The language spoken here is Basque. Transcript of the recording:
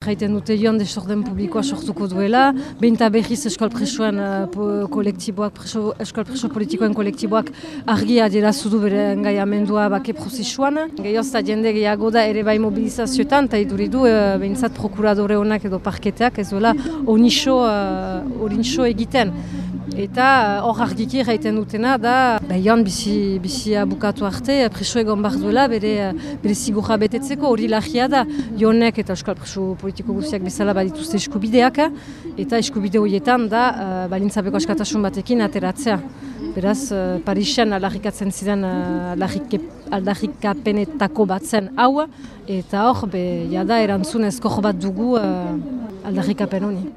Jaiten dute joan desorden publikoa sortuko duela, behinta behiz eskol presoen uh, kolektiboak, preso, eskol preso politikoen kolektiboak argia dira zudu bere engaiamendua bake prozisuan. Gehiozta jende gehiago da ere bai mobilizazioetan, eta iduridu uh, behintzat prokuradore honak edo parketeak ez duela onixo, uh, egiten. Eta hor argiki jaiten dutena da behian bizi, bizi bukatu arte preso egon behar duela bere, bere zigurra betetzeko hori lagia da jonek eta euskal preso politiko guztiak bezala badituzte eskubideak eta eskubide horietan da uh, balintzapeko askatasun batekin ateratzea. Beraz, uh, Parixen aldarrikatzen ziren uh, aldarrikapenetako bat zen hau eta hor, be, jada erantzun ezko bat dugu uh, aldarrikapen honi.